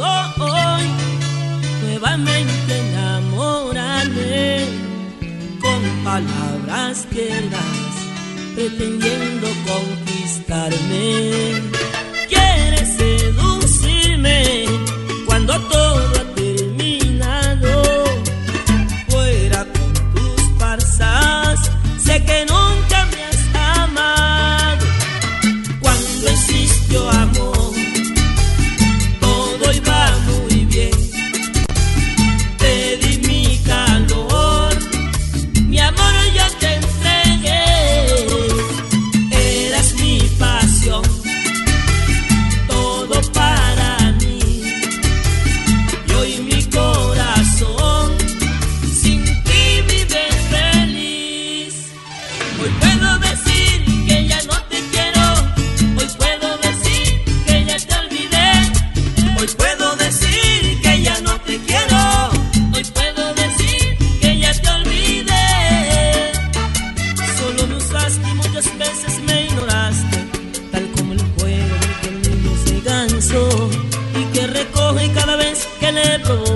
hoy, nuevamente enamorarme con palabras tiernas, pretendiendo conquistarme. Ele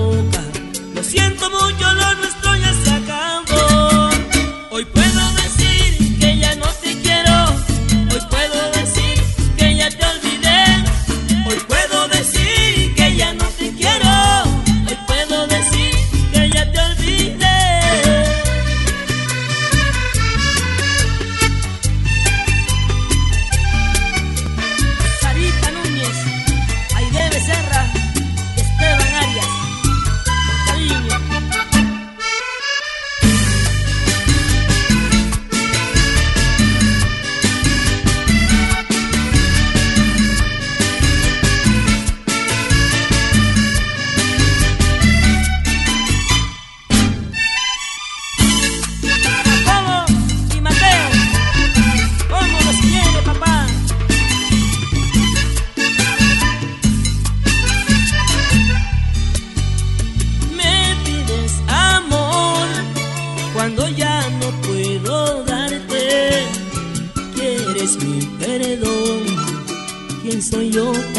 soy yo